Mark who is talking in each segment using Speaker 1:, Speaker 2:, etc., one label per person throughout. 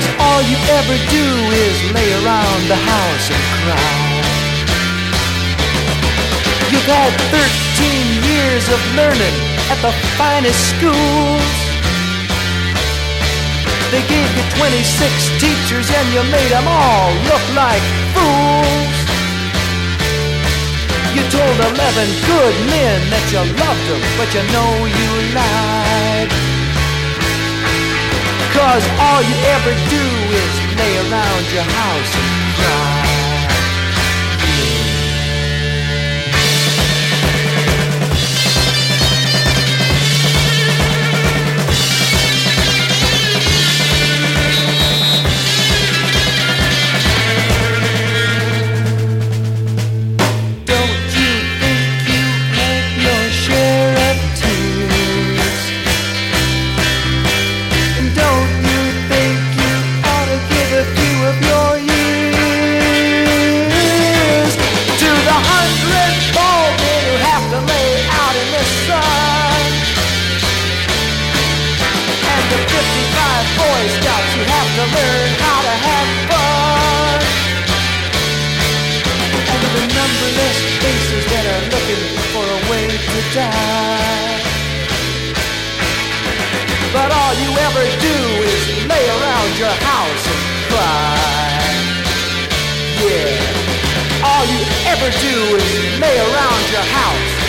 Speaker 1: Cause all you ever do is lay around the house and cry. You've had 13 years of learning at the finest schools. They gave you 26 teachers and you made them all look like fools. You told 11 good men that you loved them, but you know you lied. Cause all you ever do is lay around your house and cry. die. But all you ever do is lay around your house and cry. Yeah. All you ever do is lay around your house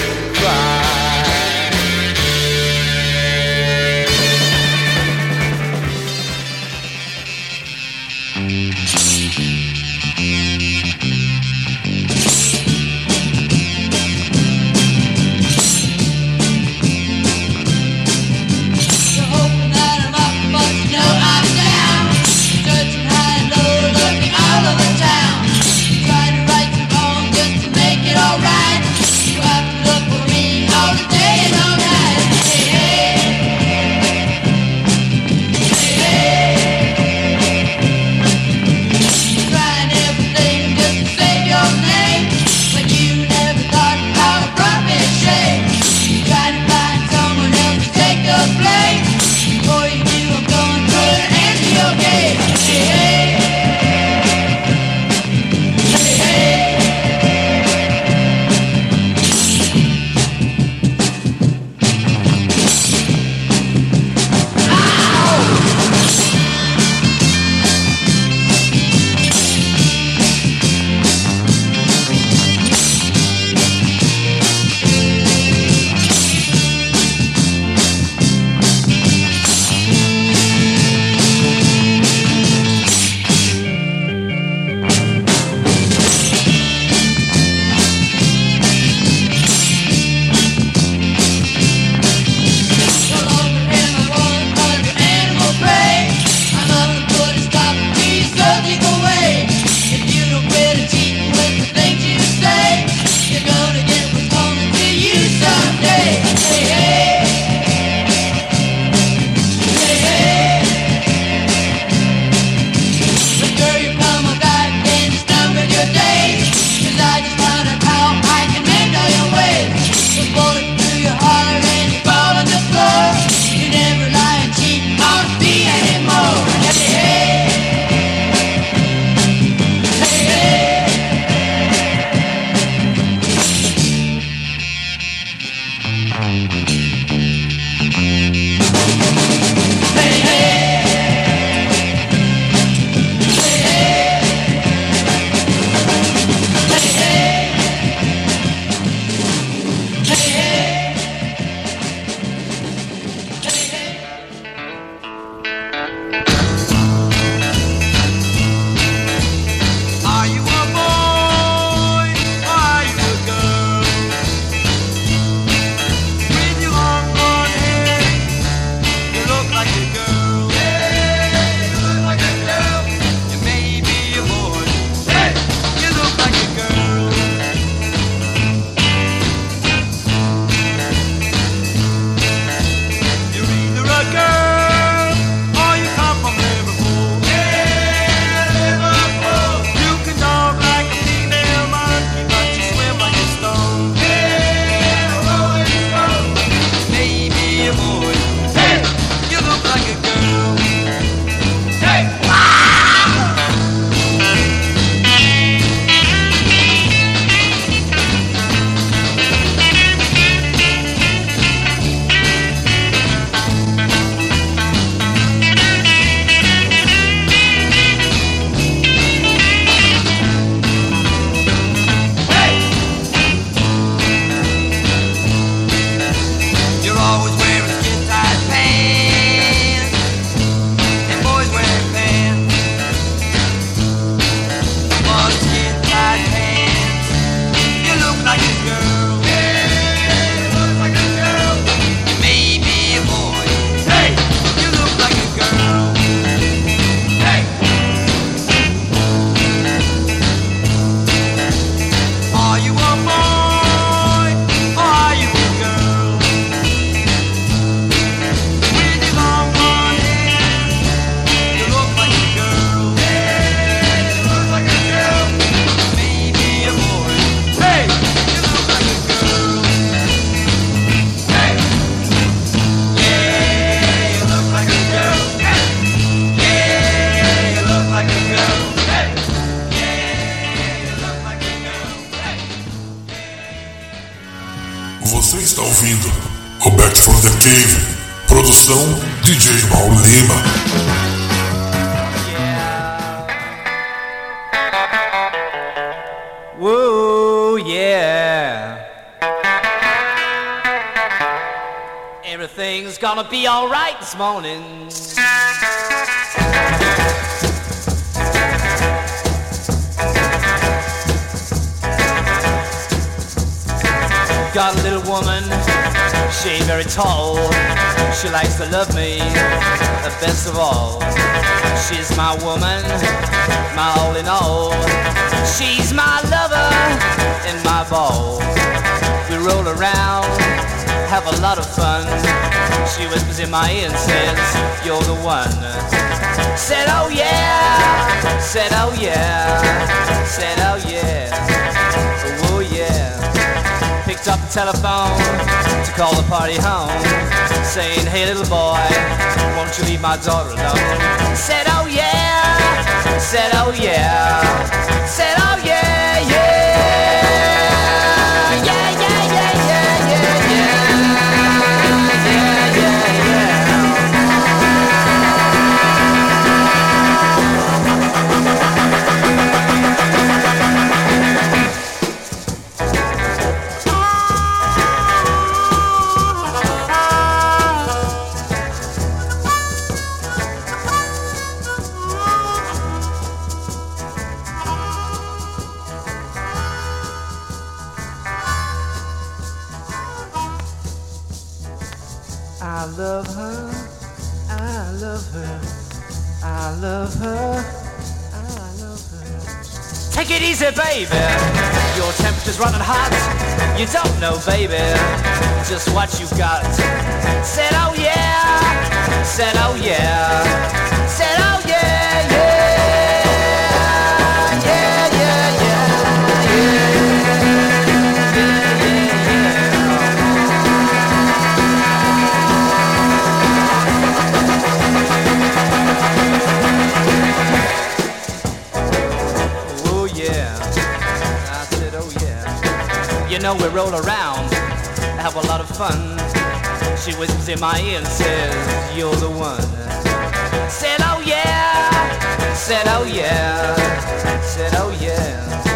Speaker 2: está ouvindo o Back from the Cave. Produção DJ Mauro Lima.
Speaker 3: Woo, yeah. Everything's gonna be alright this morning. Got a little woman, she ain't very tall. She likes to love me, the best of all. She's my woman, my all in all. She's my lover and my ball. We roll around, have a lot of fun. She whispers in my ear and says, You're the one. Said, Oh yeah, said, Oh yeah, said, Oh yeah, Picked up the telephone to call the party home, saying, Hey little boy, won't you leave my daughter alone? Said, Oh yeah, said, Oh yeah, said, Oh love her. Take it easy, baby. Your temperature's running hot. You don't know, baby, just what you've got. Said, oh yeah, said, oh yeah, said, oh yeah, yeah, know we roll around, have a lot of fun. She whispers in my ear and says, You're the one. Said oh yeah, said oh yeah, said oh yeah,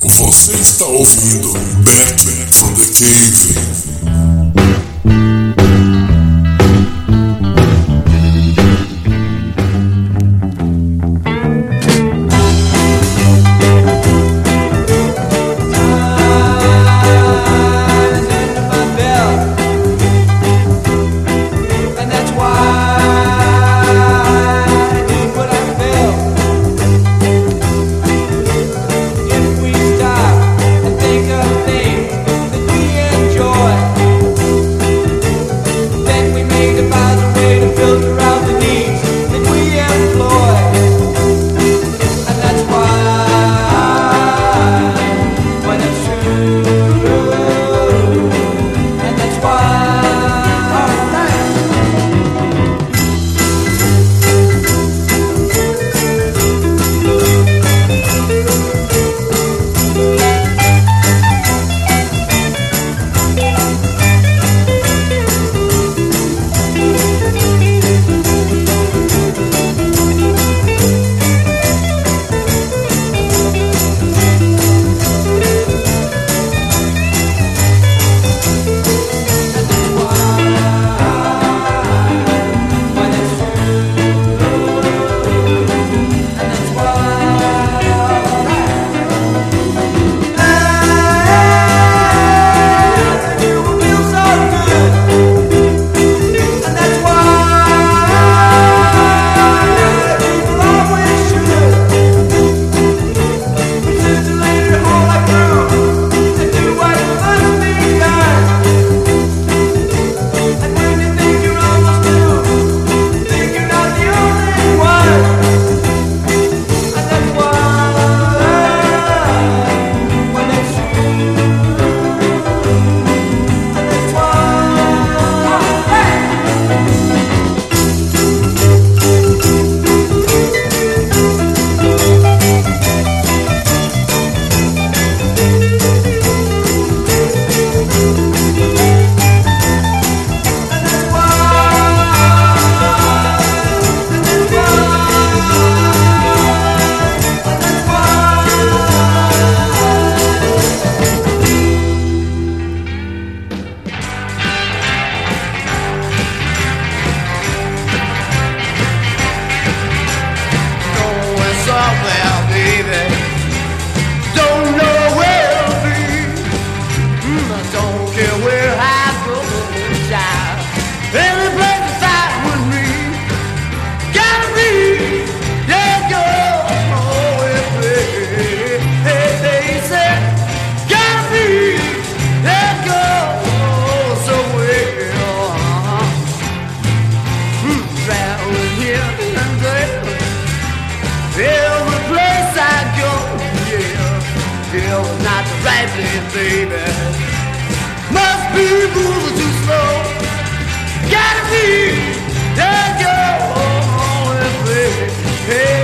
Speaker 4: Você está ouvindo Back from the Cave.
Speaker 5: baby. Must be moving too slow. Gotta be
Speaker 6: that girl, oh, baby.
Speaker 5: Hey.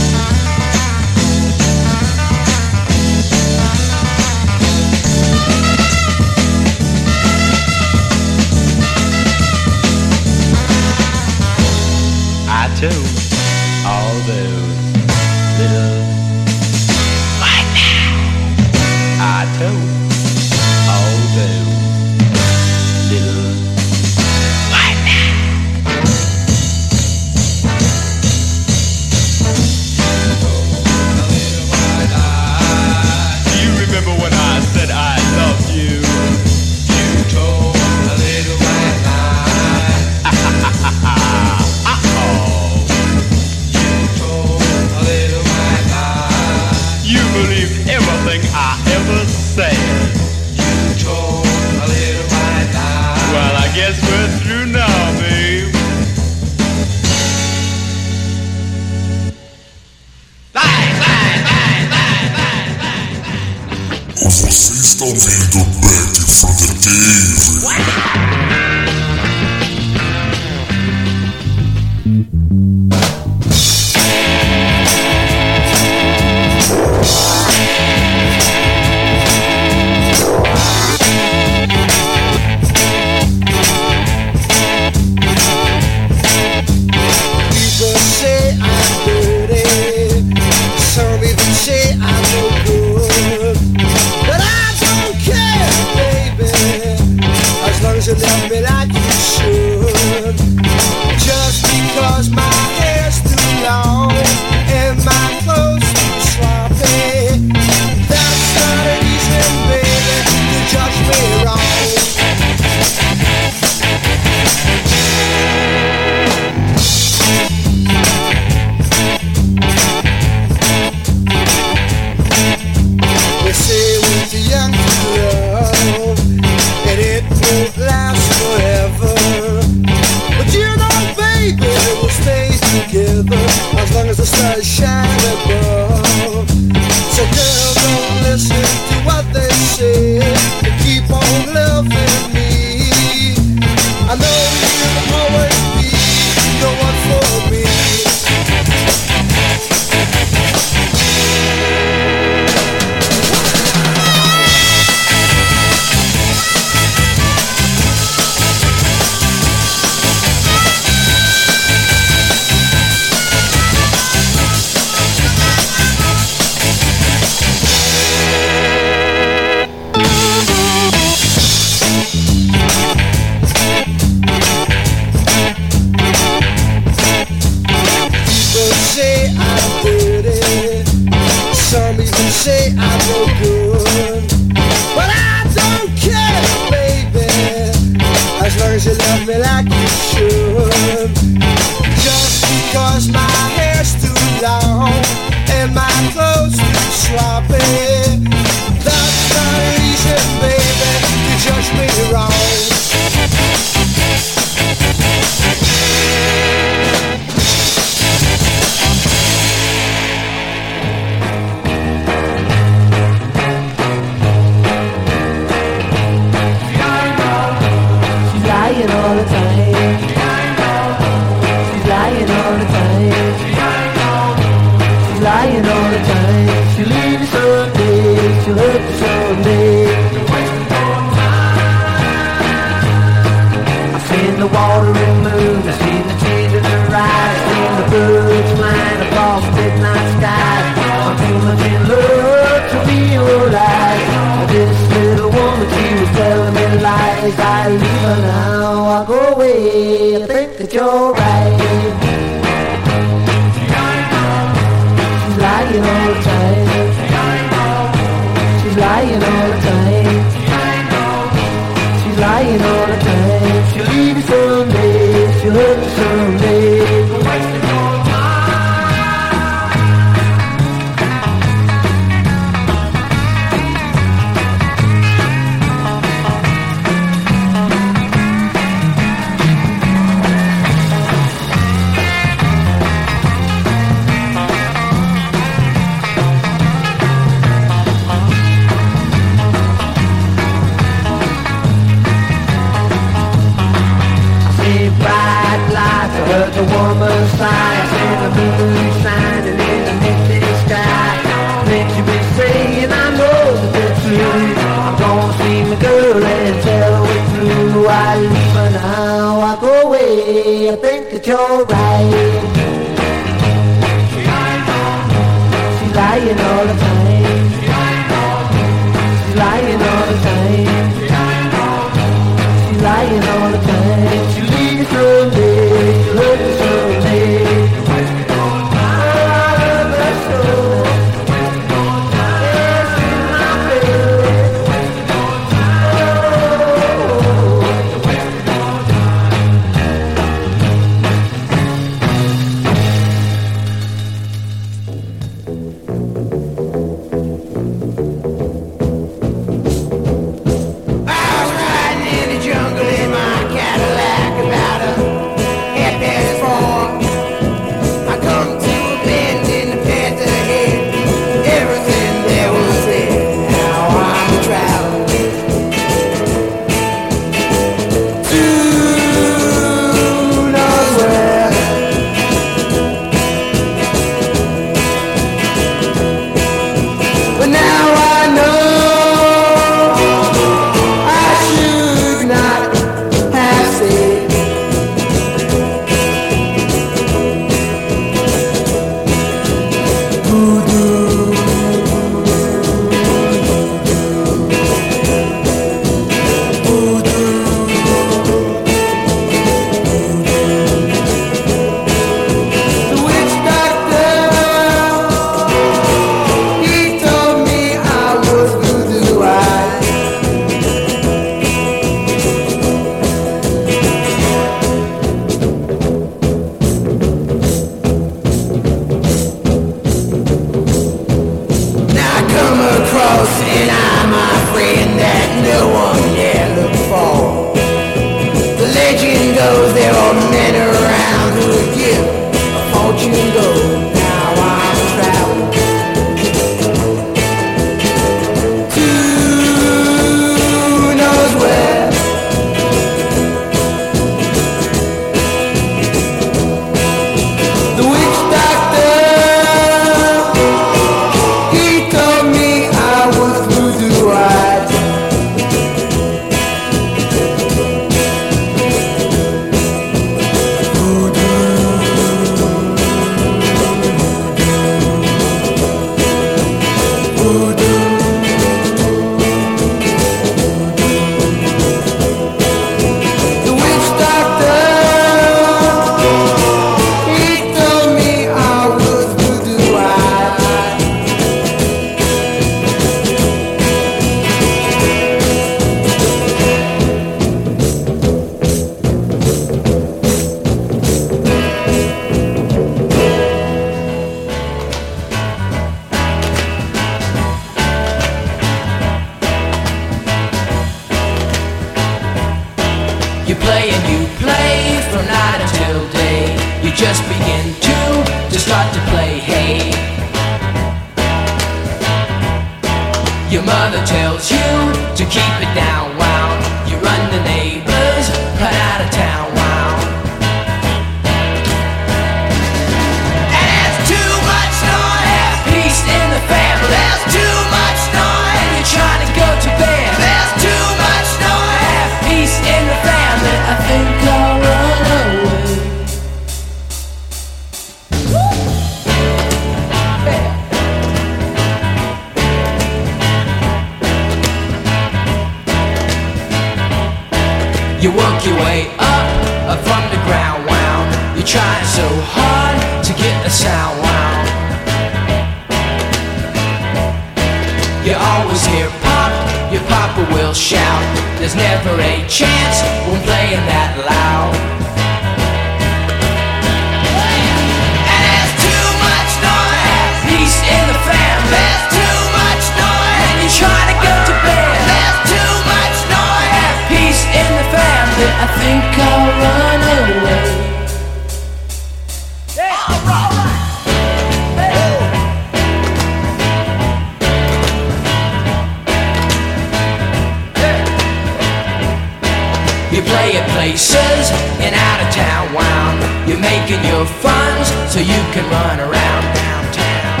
Speaker 5: You're
Speaker 7: making your funds so you can run around downtown.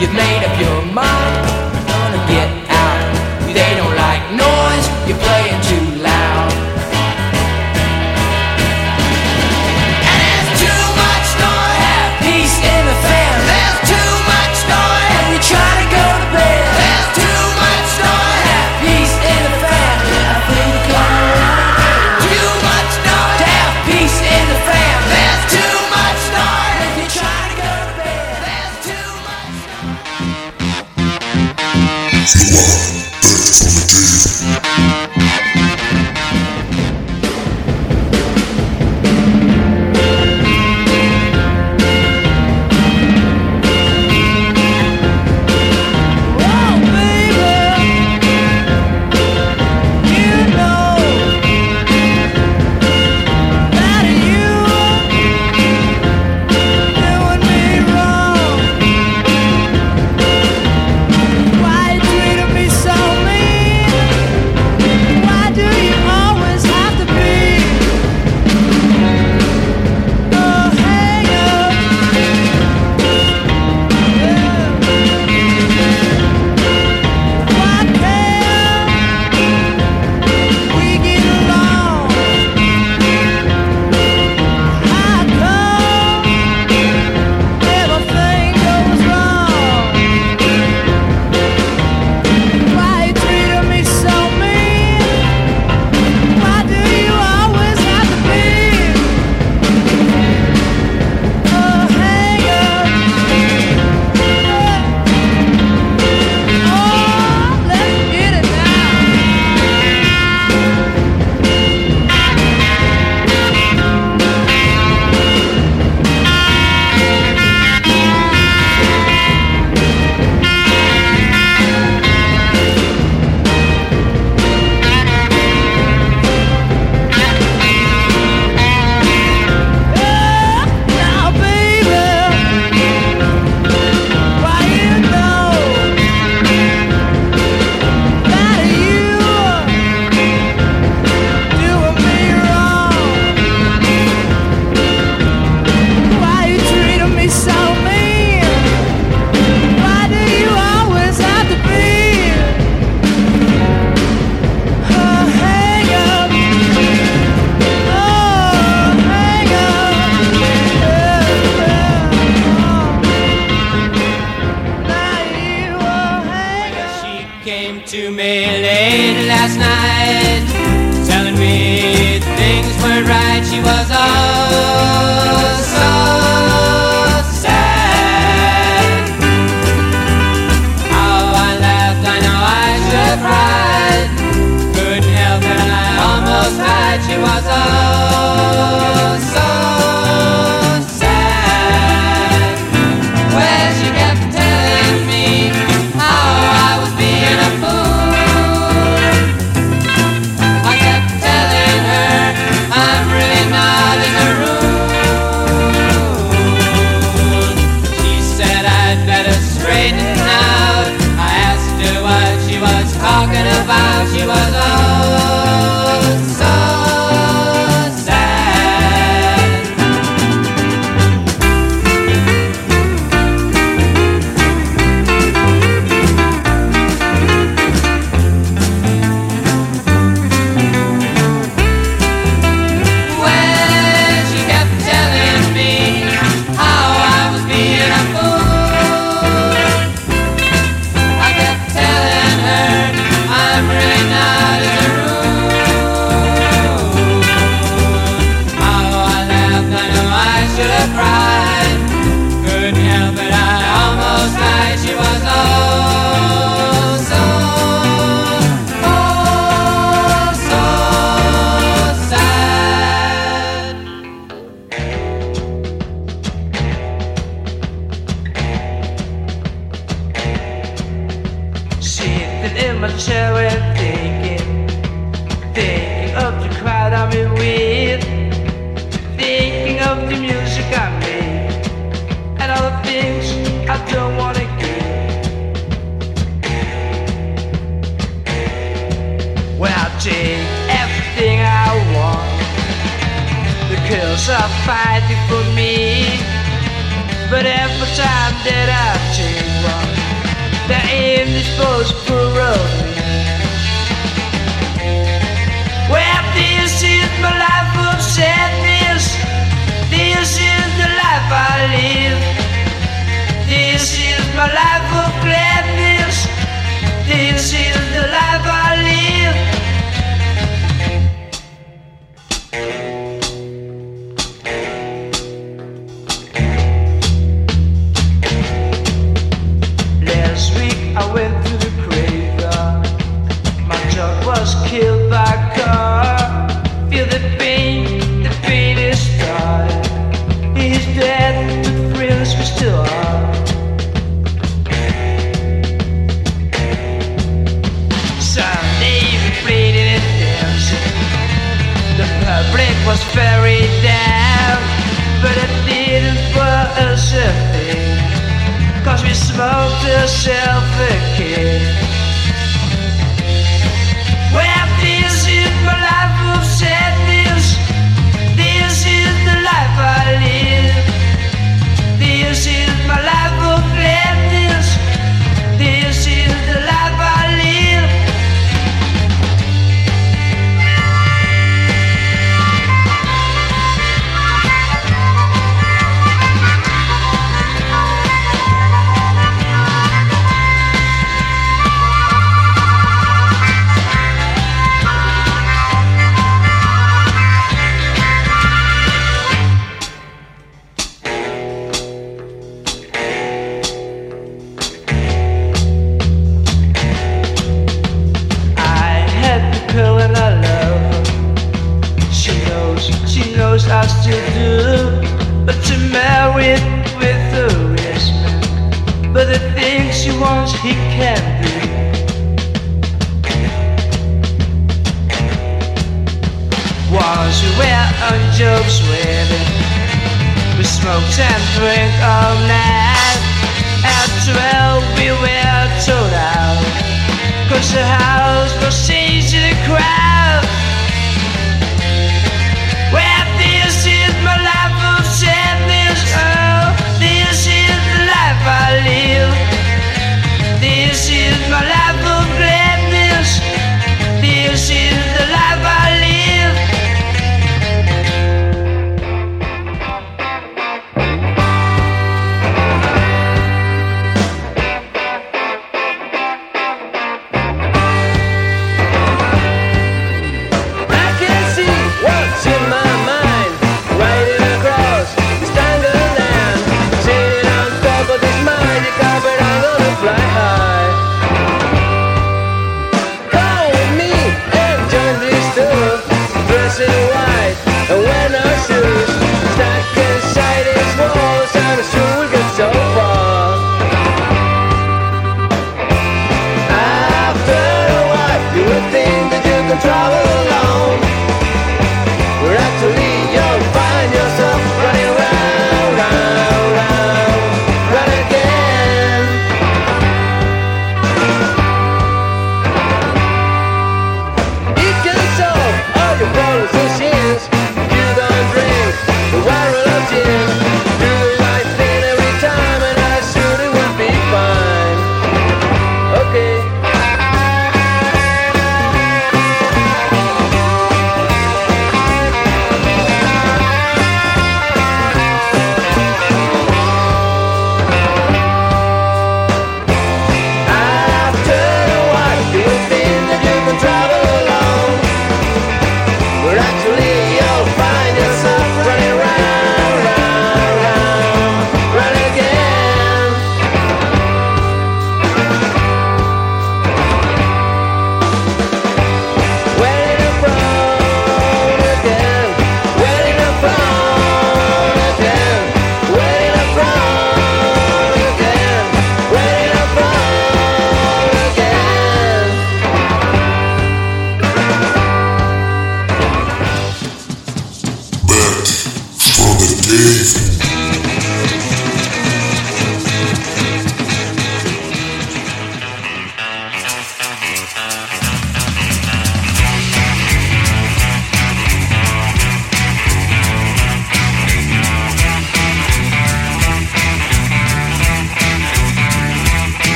Speaker 7: You've made up your mind.
Speaker 8: 青蛙在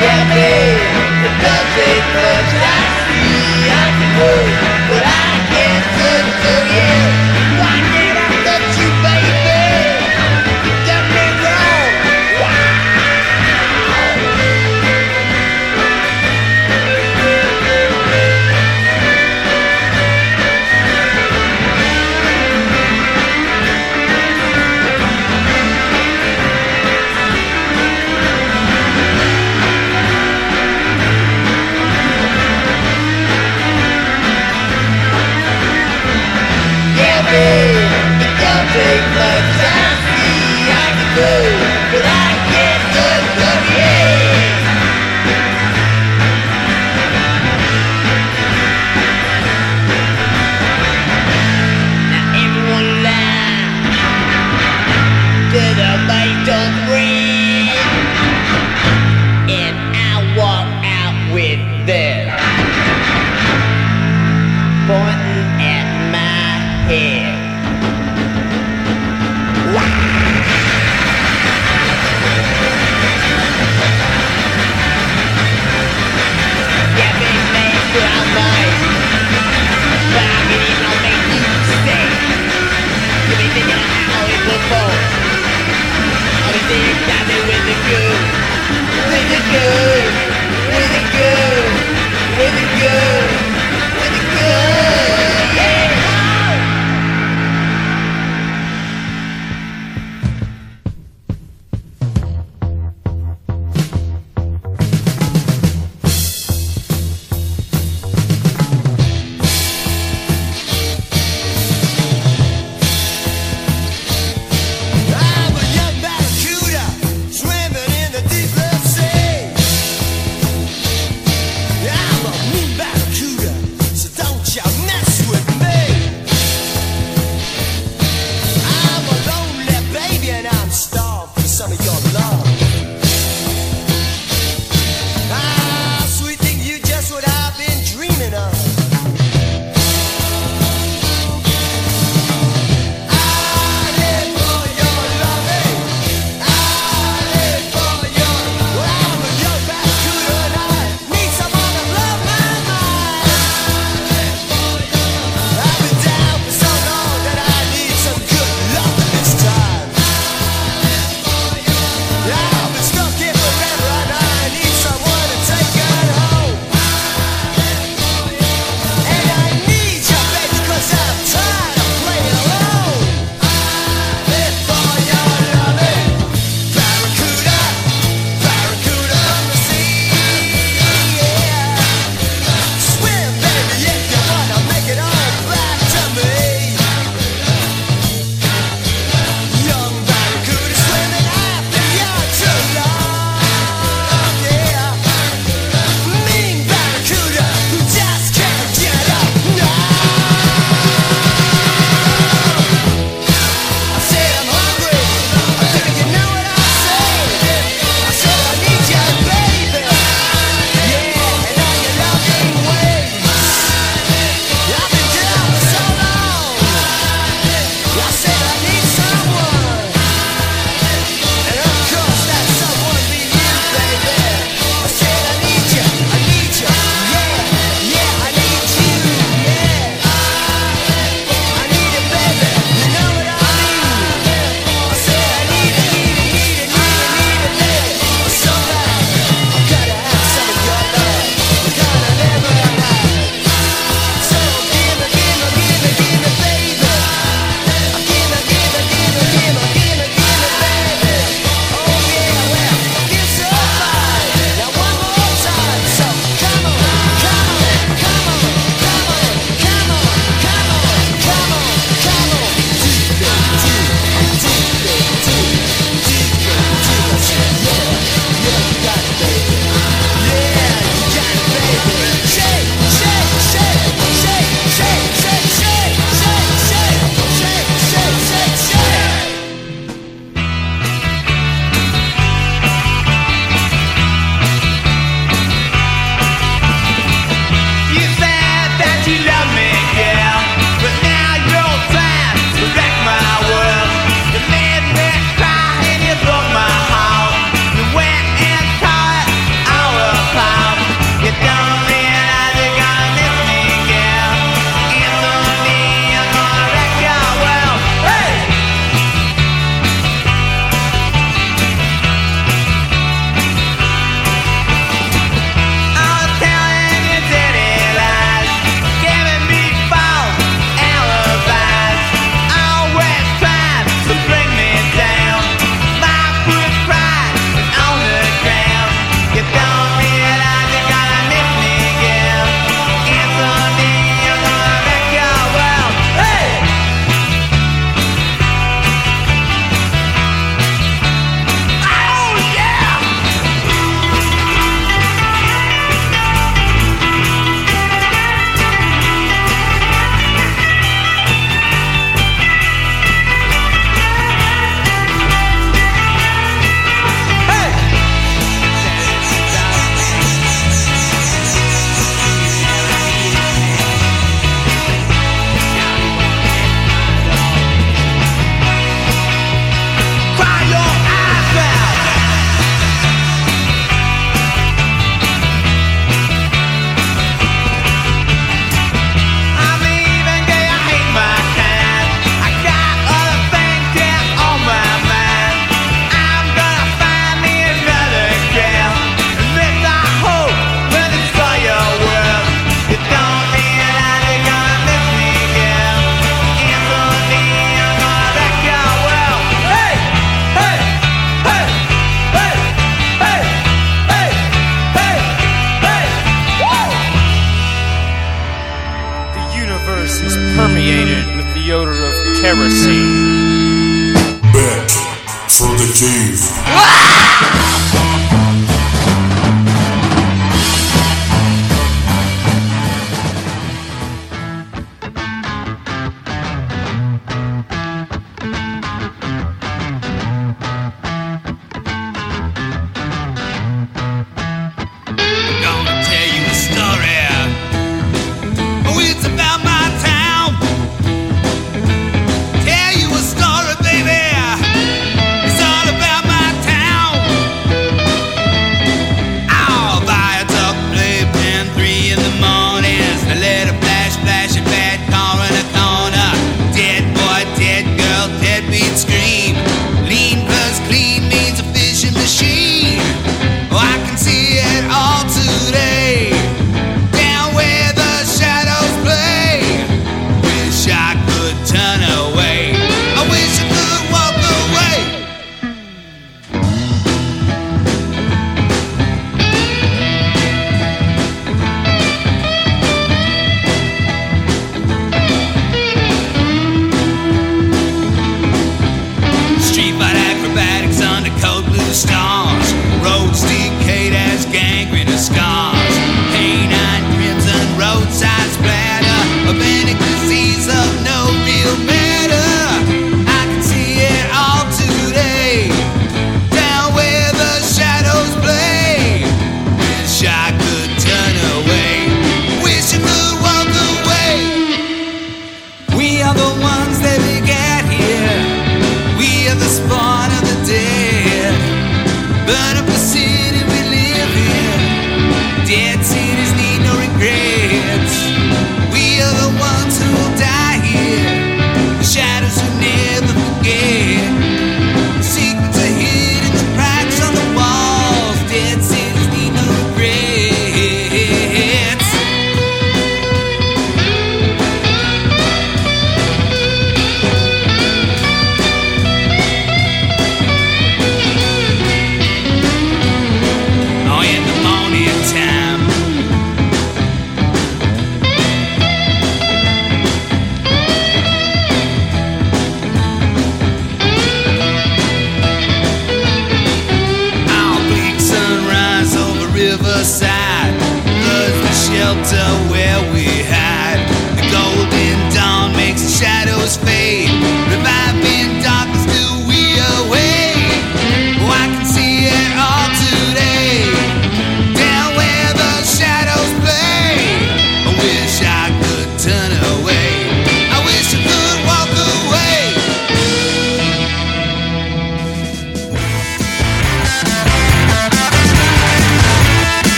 Speaker 8: Yeah,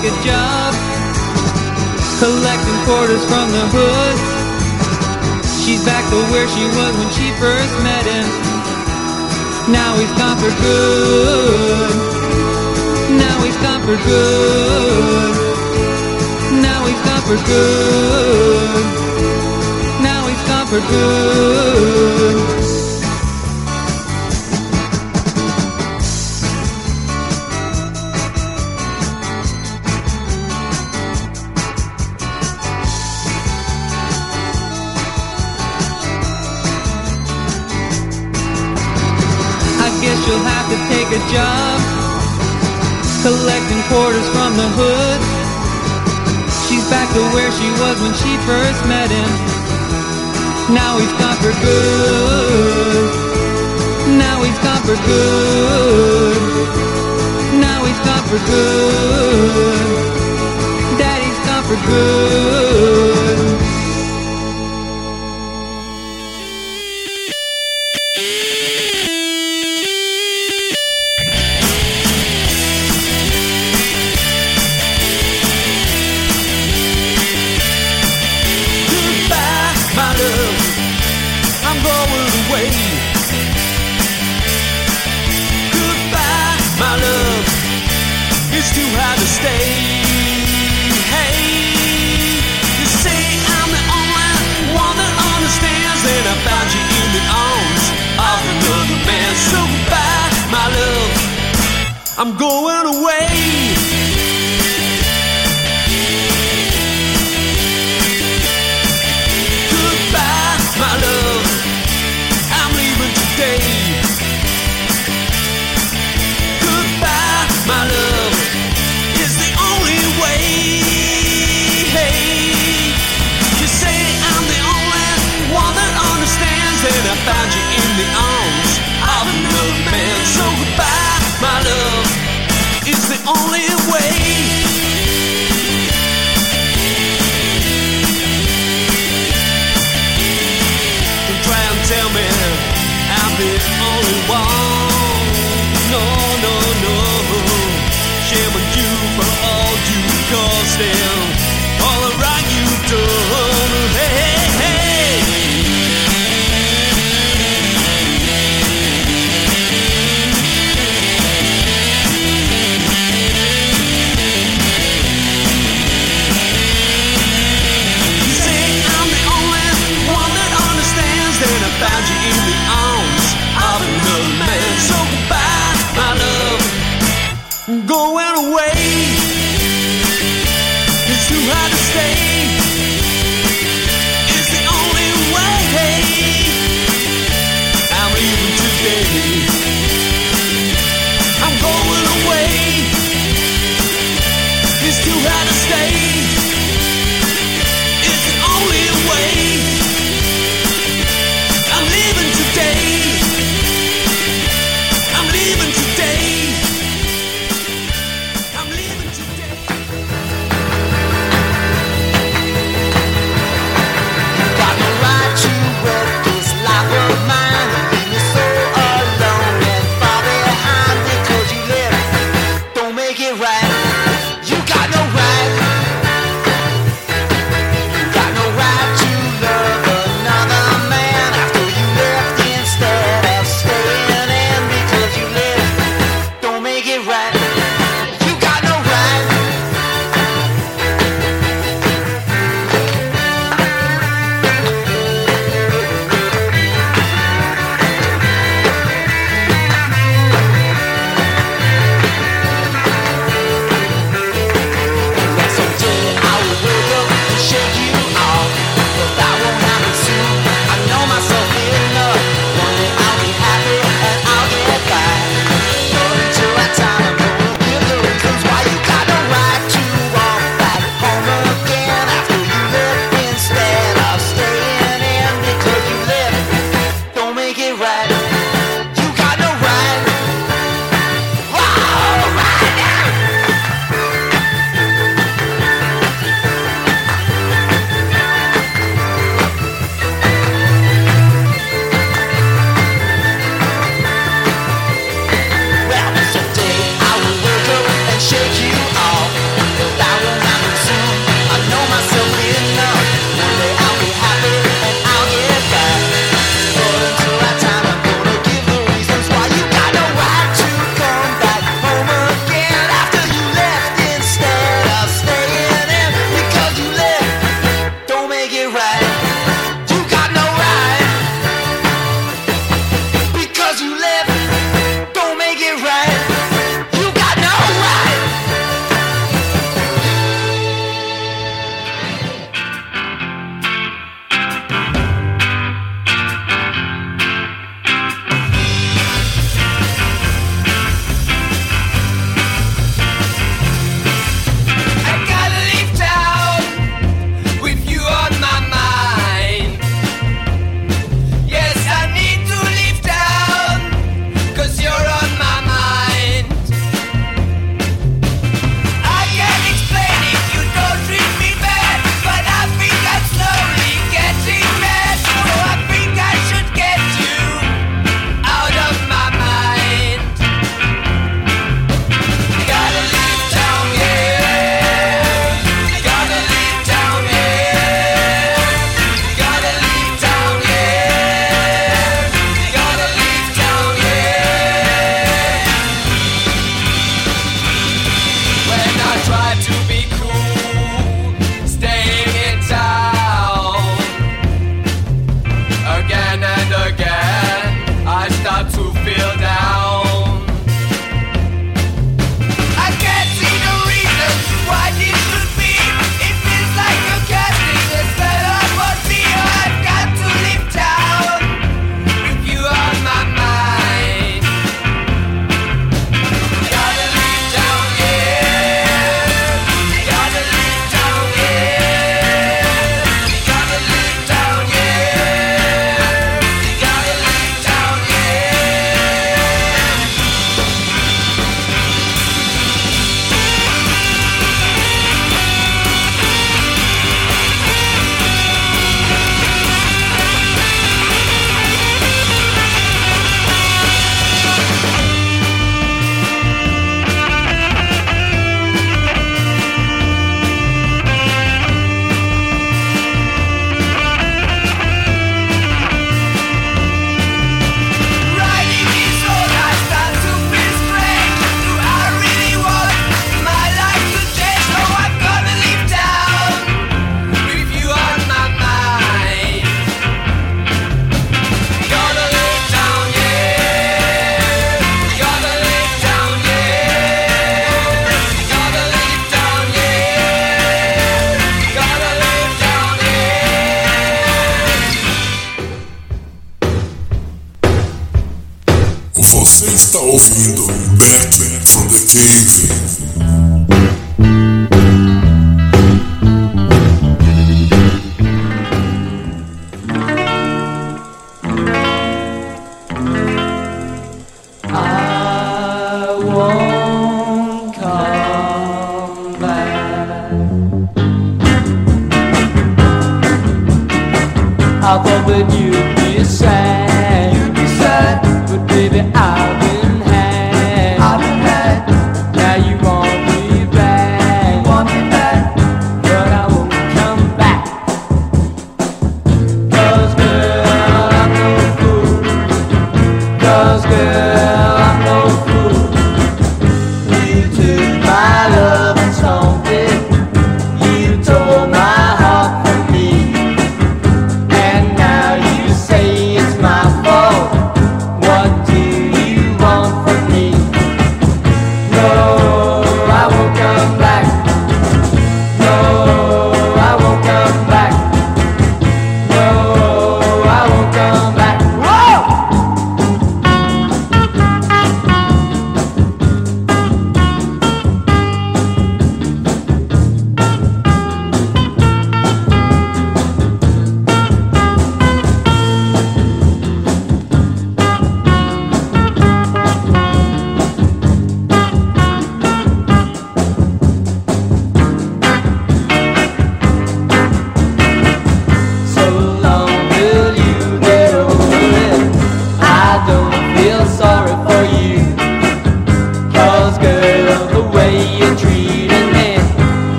Speaker 8: take a
Speaker 9: job collecting quarters from the hood. She's back to where she was when she first met him. Now he's gone for good. Now he's gone for good. Now he's gone for good. Now he's gone for good. first met him. Now he's gone for good. Now he's gone for good. Now he's gone for good.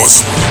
Speaker 4: Até